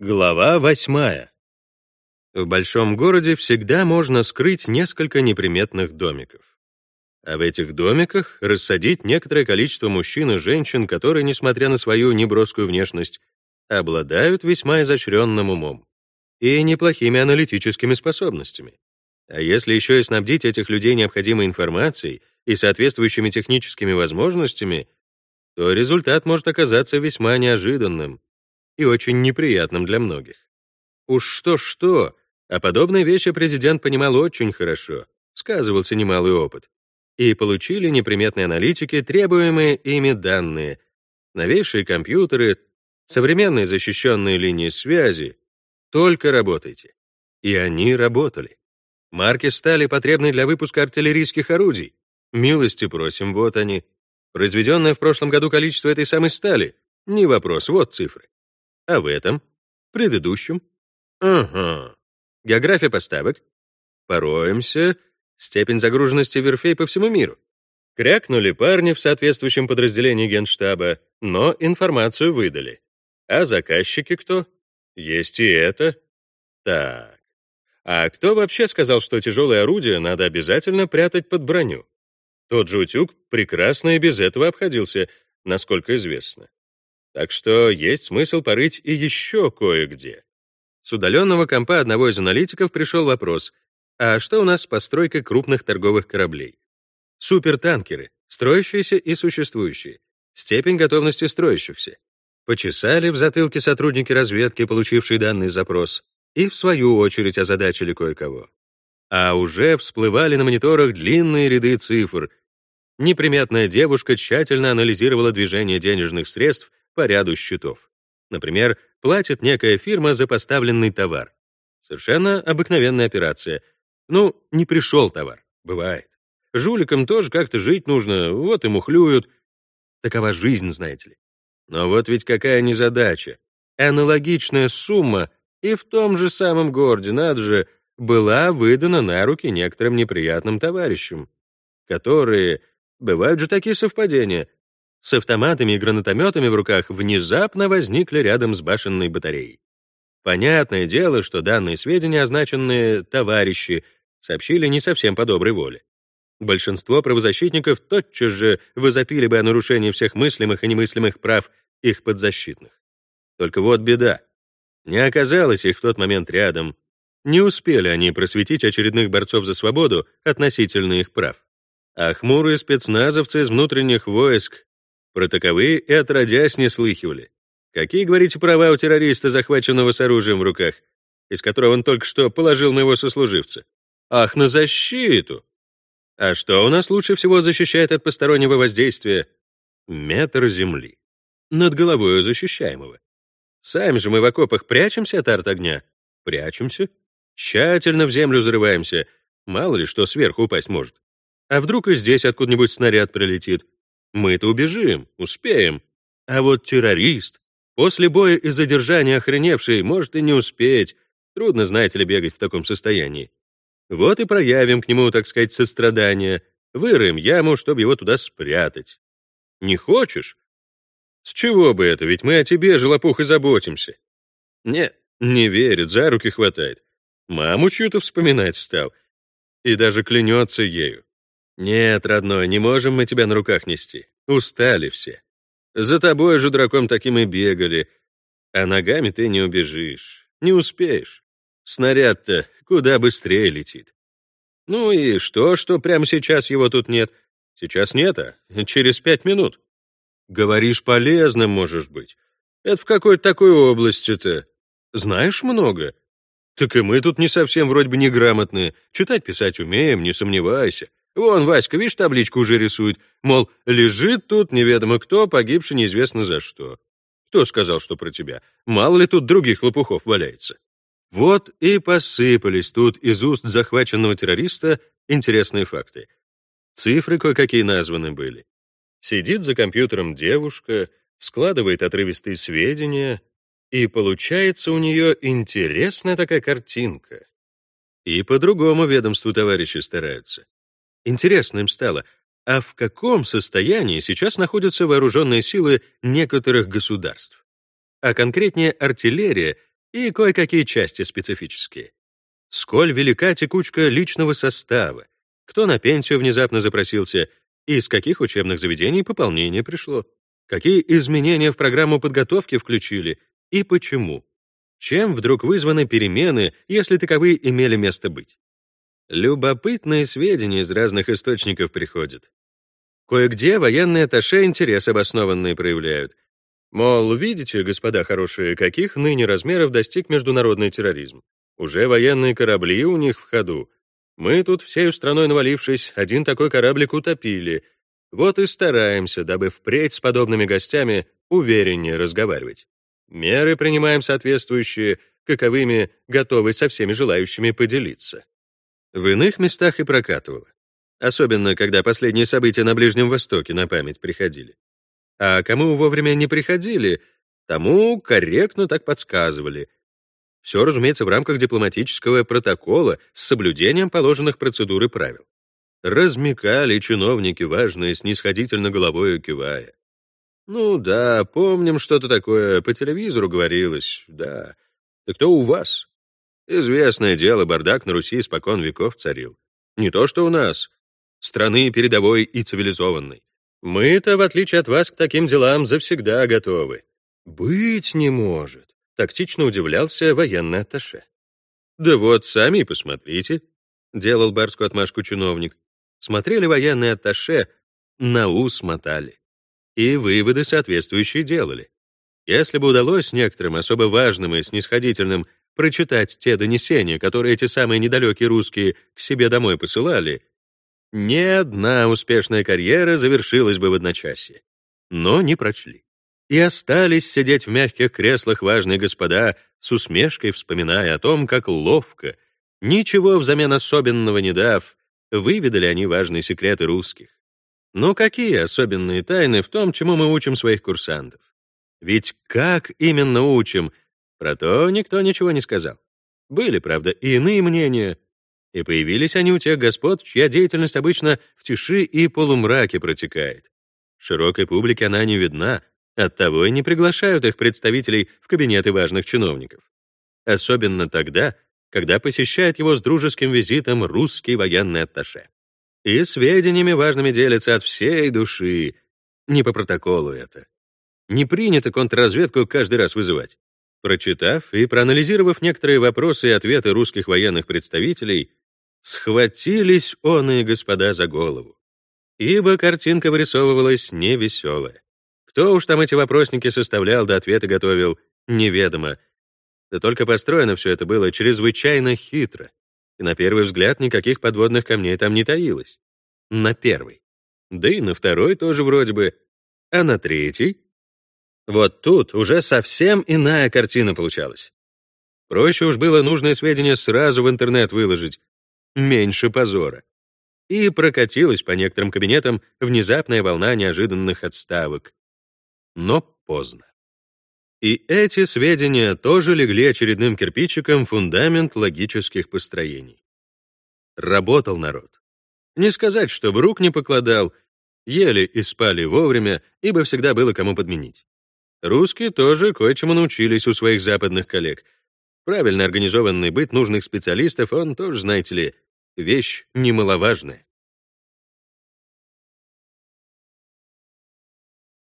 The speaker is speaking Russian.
Глава восьмая. В большом городе всегда можно скрыть несколько неприметных домиков. А в этих домиках рассадить некоторое количество мужчин и женщин, которые, несмотря на свою неброскую внешность, обладают весьма изощренным умом и неплохими аналитическими способностями. А если еще и снабдить этих людей необходимой информацией и соответствующими техническими возможностями, то результат может оказаться весьма неожиданным и очень неприятным для многих. Уж что-что, а подобные вещи президент понимал очень хорошо, сказывался немалый опыт. И получили неприметные аналитики требуемые ими данные, новейшие компьютеры, современные защищенные линии связи. Только работайте. И они работали. Марки стали потребны для выпуска артиллерийских орудий. Милости просим, вот они. Произведенное в прошлом году количество этой самой стали. Не вопрос, вот цифры. А в этом? Предыдущем? Ага. География поставок? Пороемся. Степень загруженности верфей по всему миру. Крякнули парни в соответствующем подразделении Генштаба, но информацию выдали. А заказчики кто? Есть и это. Так. А кто вообще сказал, что тяжелое орудие надо обязательно прятать под броню? Тот же утюг прекрасно и без этого обходился, насколько известно. Так что есть смысл порыть и еще кое-где. С удаленного компа одного из аналитиков пришел вопрос, а что у нас с постройкой крупных торговых кораблей? Супертанкеры, строящиеся и существующие. Степень готовности строящихся. Почесали в затылке сотрудники разведки, получившие данный запрос, и в свою очередь озадачили кое-кого. А уже всплывали на мониторах длинные ряды цифр. Неприметная девушка тщательно анализировала движение денежных средств по ряду счетов. Например, платит некая фирма за поставленный товар. Совершенно обыкновенная операция. Ну, не пришел товар. Бывает. Жуликам тоже как-то жить нужно, вот и мухлюют. Такова жизнь, знаете ли. Но вот ведь какая незадача. Аналогичная сумма и в том же самом городе, надо же, была выдана на руки некоторым неприятным товарищам, которые... Бывают же такие совпадения с автоматами и гранатометами в руках внезапно возникли рядом с башенной батареей. Понятное дело, что данные сведения, означенные «товарищи», сообщили не совсем по доброй воле. Большинство правозащитников тотчас же возопили бы о нарушении всех мыслимых и немыслимых прав их подзащитных. Только вот беда. Не оказалось их в тот момент рядом. Не успели они просветить очередных борцов за свободу относительно их прав. А хмурые спецназовцы из внутренних войск про таковые и отродясь не слыхивали. Какие, говорите, права у террориста, захваченного с оружием в руках, из которого он только что положил моего сослуживца? Ах, на защиту! А что у нас лучше всего защищает от постороннего воздействия? Метр земли. Над головой защищаемого. Сами же мы в окопах прячемся от арт-огня. Прячемся. Тщательно в землю зарываемся. Мало ли что сверху упасть может. А вдруг и здесь откуда-нибудь снаряд прилетит? Мы-то убежим, успеем. А вот террорист, после боя и задержания охреневший, может и не успеть. Трудно, знаете ли, бегать в таком состоянии. Вот и проявим к нему, так сказать, сострадание, вырыем яму, чтобы его туда спрятать. Не хочешь? С чего бы это, ведь мы о тебе, желопух, и заботимся. Нет, не верит, за руки хватает. Маму чью-то вспоминать стал. И даже клянется ею. «Нет, родной, не можем мы тебя на руках нести. Устали все. За тобой же драком таким и бегали. А ногами ты не убежишь, не успеешь. Снаряд-то куда быстрее летит. Ну и что, что прямо сейчас его тут нет? Сейчас нет, а через пять минут. Говоришь, полезным можешь быть. Это в какой-то такой области-то. Знаешь много? Так и мы тут не совсем вроде бы неграмотные. Читать-писать умеем, не сомневайся. Вон, Васька, видишь, табличку уже рисует. Мол, лежит тут неведомо кто, погибший неизвестно за что. Кто сказал, что про тебя? Мало ли тут других лопухов валяется. Вот и посыпались тут из уст захваченного террориста интересные факты. Цифры кое-какие названы были. Сидит за компьютером девушка, складывает отрывистые сведения, и получается у нее интересная такая картинка. И по другому ведомству товарищи стараются. Интересно им стало, а в каком состоянии сейчас находятся вооруженные силы некоторых государств? А конкретнее артиллерия и кое-какие части специфические. Сколь велика текучка личного состава, кто на пенсию внезапно запросился и из каких учебных заведений пополнение пришло, какие изменения в программу подготовки включили и почему. Чем вдруг вызваны перемены, если таковые имели место быть? Любопытные сведения из разных источников приходят. Кое-где военные атташе интерес обоснованный проявляют. Мол, видите, господа хорошие, каких ныне размеров достиг международный терроризм. Уже военные корабли у них в ходу. Мы тут всей страной навалившись, один такой кораблик утопили. Вот и стараемся, дабы впредь с подобными гостями увереннее разговаривать. Меры принимаем соответствующие, каковыми готовы со всеми желающими поделиться. В иных местах и прокатывало. Особенно, когда последние события на Ближнем Востоке на память приходили. А кому вовремя не приходили, тому корректно так подсказывали. Все, разумеется, в рамках дипломатического протокола с соблюдением положенных процедур и правил. Размекали чиновники важные, снисходительно головой кивая. Ну да, помним, что-то такое по телевизору говорилось, да. Да кто у вас? Известное дело, бардак на Руси испокон веков царил. Не то что у нас, страны передовой и цивилизованной. Мы-то, в отличие от вас, к таким делам завсегда готовы. Быть не может, тактично удивлялся военный атташе. Да вот, сами посмотрите, делал барскую отмашку чиновник. Смотрели военные атташе, на ус мотали и выводы соответствующие делали. Если бы удалось некоторым особо важным и снисходительным прочитать те донесения, которые эти самые недалекие русские к себе домой посылали, ни одна успешная карьера завершилась бы в одночасье. Но не прочли. И остались сидеть в мягких креслах важные господа, с усмешкой вспоминая о том, как ловко, ничего взамен особенного не дав, выведали они важные секреты русских. Но какие особенные тайны в том, чему мы учим своих курсантов? Ведь как именно учим, про то никто ничего не сказал. Были, правда, и иные мнения, и появились они у тех господ, чья деятельность обычно в тиши и полумраке протекает. Широкой публике она не видна, оттого и не приглашают их представителей в кабинеты важных чиновников. Особенно тогда, когда посещает его с дружеским визитом русский военный атташе и сведениями важными делятся от всей души. Не по протоколу это. Не принято контрразведку каждый раз вызывать. Прочитав и проанализировав некоторые вопросы и ответы русских военных представителей, схватились он и господа за голову. Ибо картинка вырисовывалась невеселая. Кто уж там эти вопросники составлял да ответы готовил, неведомо. Да только построено все это было чрезвычайно хитро и на первый взгляд никаких подводных камней там не таилось. На первый. Да и на второй тоже вроде бы. А на третий? Вот тут уже совсем иная картина получалась. Проще уж было нужные сведения сразу в интернет выложить. Меньше позора. И прокатилась по некоторым кабинетам внезапная волна неожиданных отставок. Но поздно. И эти сведения тоже легли очередным кирпичиком в фундамент логических построений. Работал народ. Не сказать, чтобы рук не покладал, ели и спали вовремя, ибо всегда было кому подменить. Русские тоже кое-чему научились у своих западных коллег. Правильно организованный быт нужных специалистов, он тоже, знаете ли, вещь немаловажная.